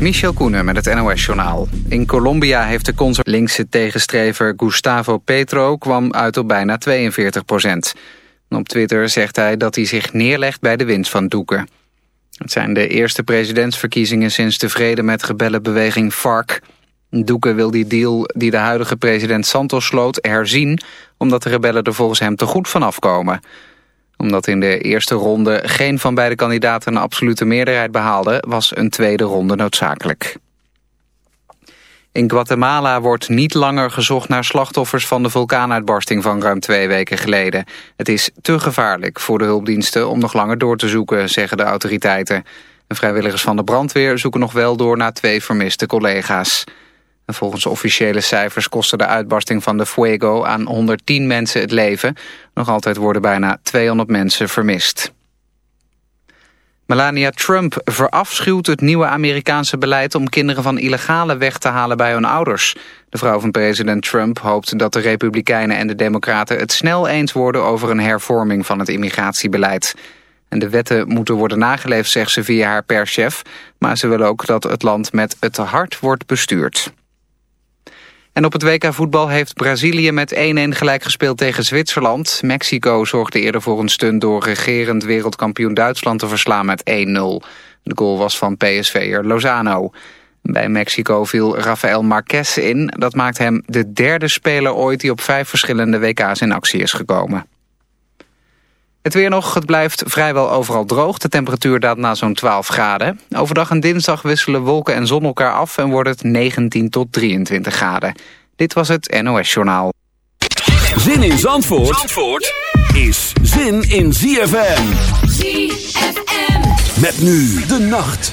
Michel Koenen met het NOS-journaal. In Colombia heeft de linkse tegenstrever Gustavo Petro... kwam uit op bijna 42 procent. Op Twitter zegt hij dat hij zich neerlegt bij de winst van Duque. Het zijn de eerste presidentsverkiezingen sinds de vrede met rebellenbeweging FARC. Duque wil die deal die de huidige president Santos sloot herzien... omdat de rebellen er volgens hem te goed van afkomen omdat in de eerste ronde geen van beide kandidaten een absolute meerderheid behaalde, was een tweede ronde noodzakelijk. In Guatemala wordt niet langer gezocht naar slachtoffers van de vulkaanuitbarsting van ruim twee weken geleden. Het is te gevaarlijk voor de hulpdiensten om nog langer door te zoeken, zeggen de autoriteiten. De vrijwilligers van de brandweer zoeken nog wel door naar twee vermiste collega's. Volgens officiële cijfers kostte de uitbarsting van de Fuego aan 110 mensen het leven. Nog altijd worden bijna 200 mensen vermist. Melania Trump verafschuwt het nieuwe Amerikaanse beleid om kinderen van illegale weg te halen bij hun ouders. De vrouw van president Trump hoopt dat de Republikeinen en de Democraten het snel eens worden over een hervorming van het immigratiebeleid. En de wetten moeten worden nageleefd, zegt ze via haar perschef, maar ze wil ook dat het land met het hart wordt bestuurd. En op het WK voetbal heeft Brazilië met 1-1 gelijk gespeeld tegen Zwitserland. Mexico zorgde eerder voor een stunt door regerend wereldkampioen Duitsland te verslaan met 1-0. De goal was van PSV'er Lozano. Bij Mexico viel Rafael Marquez in. Dat maakt hem de derde speler ooit die op vijf verschillende WK's in actie is gekomen. Het weer nog, het blijft vrijwel overal droog. De temperatuur daalt naar zo'n 12 graden. Overdag en dinsdag wisselen wolken en zon elkaar af... en wordt het 19 tot 23 graden. Dit was het NOS Journaal. Zin in Zandvoort, Zandvoort is zin in ZFM. ZFM. Met nu de nacht.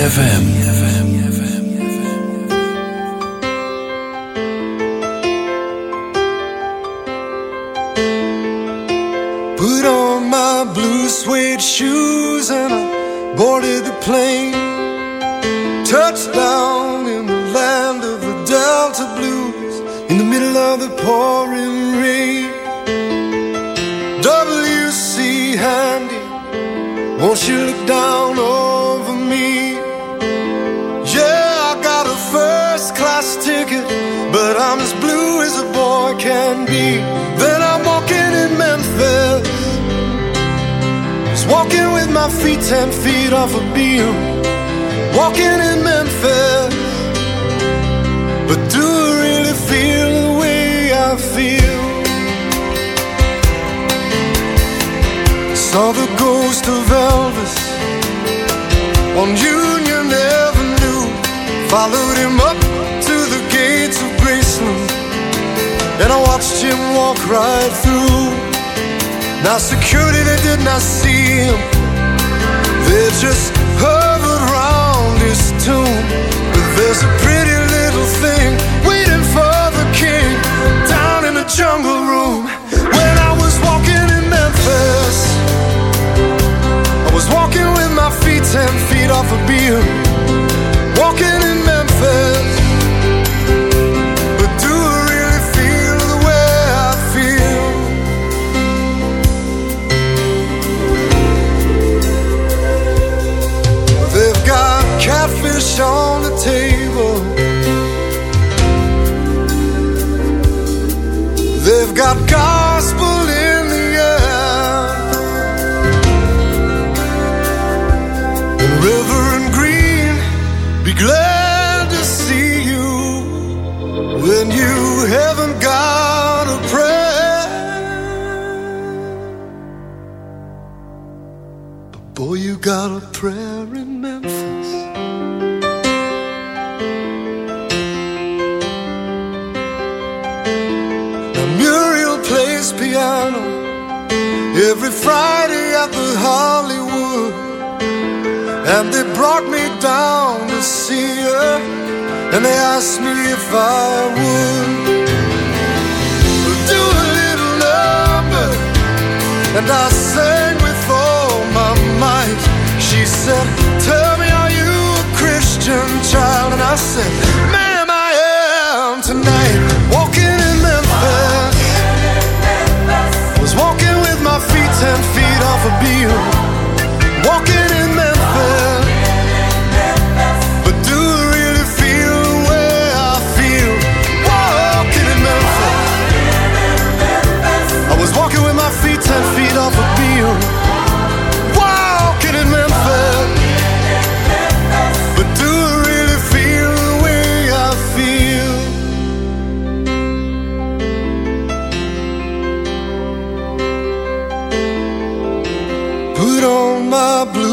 ZFM.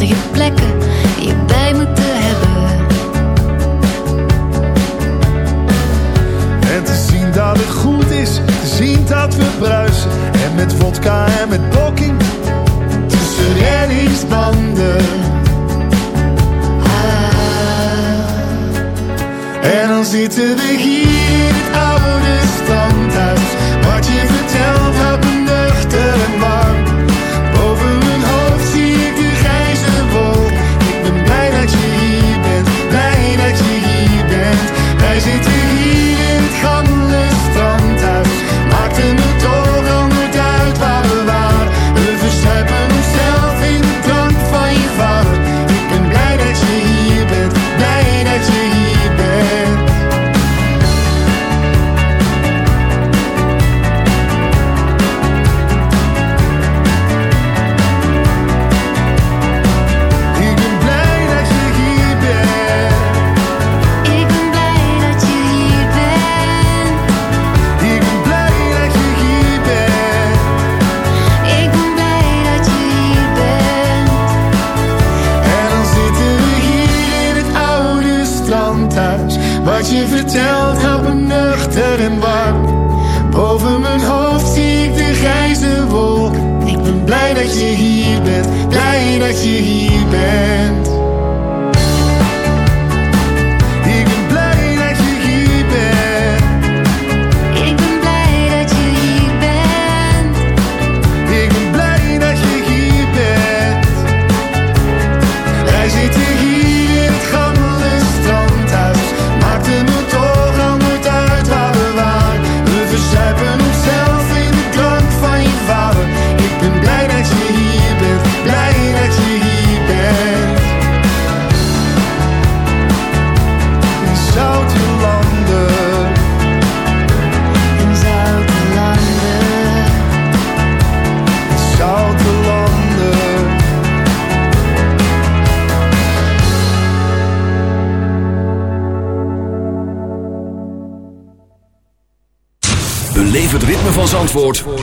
to get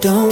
don't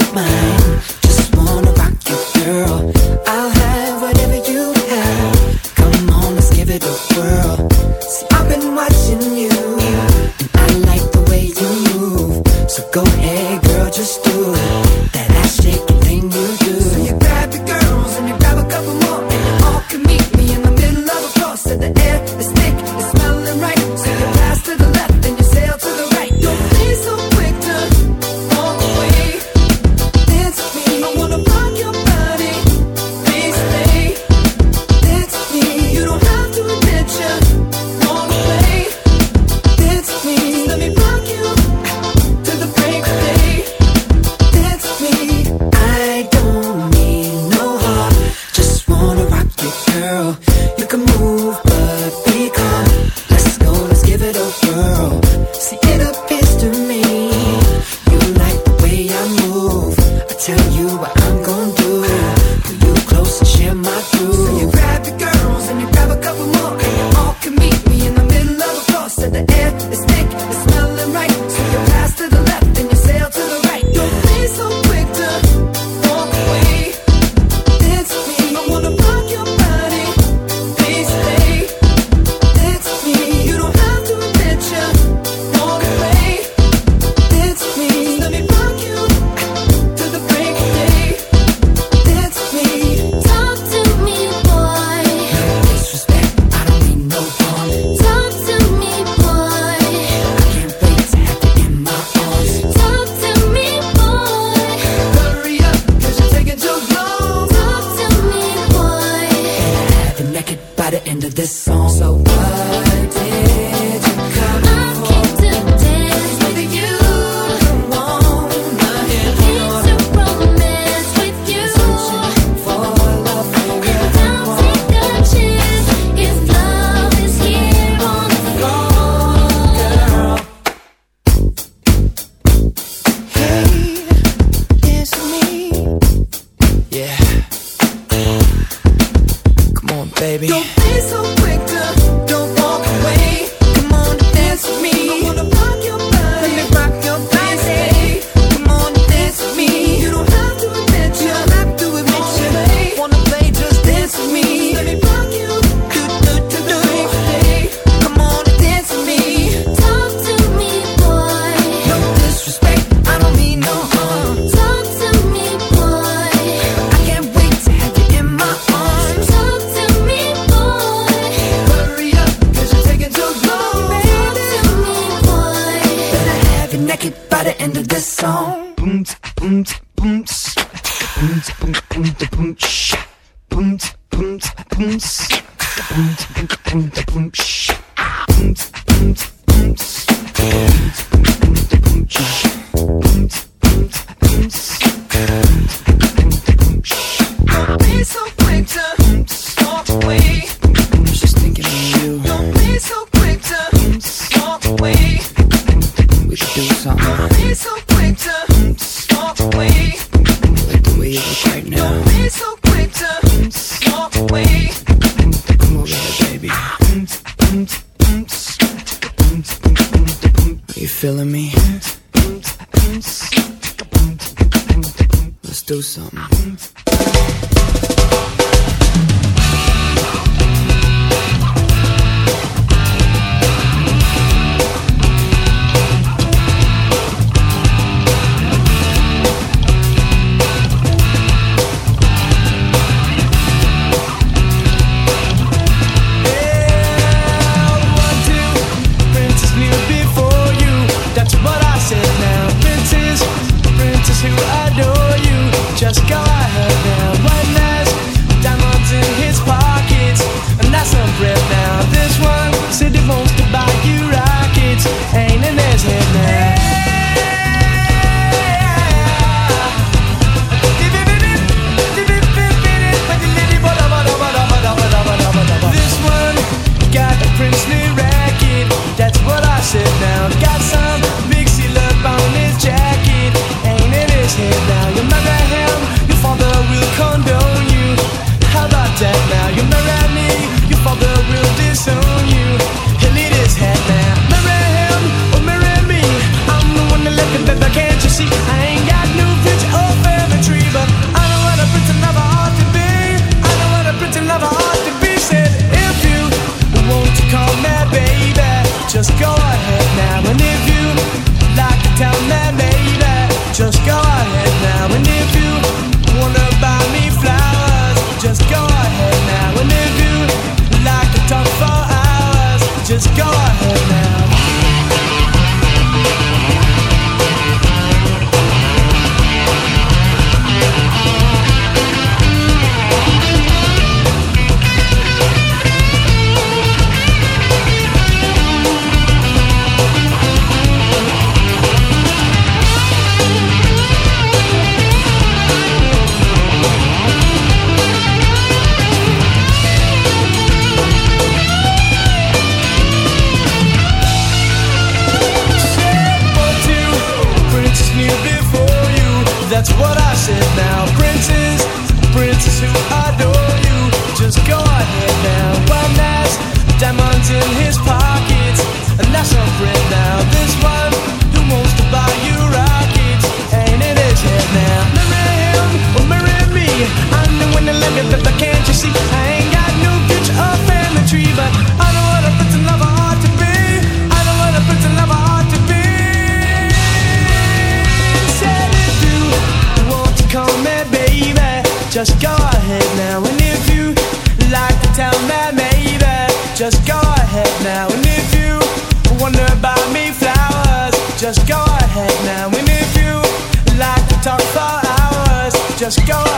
Let's go.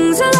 Now she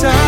The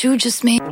You just made.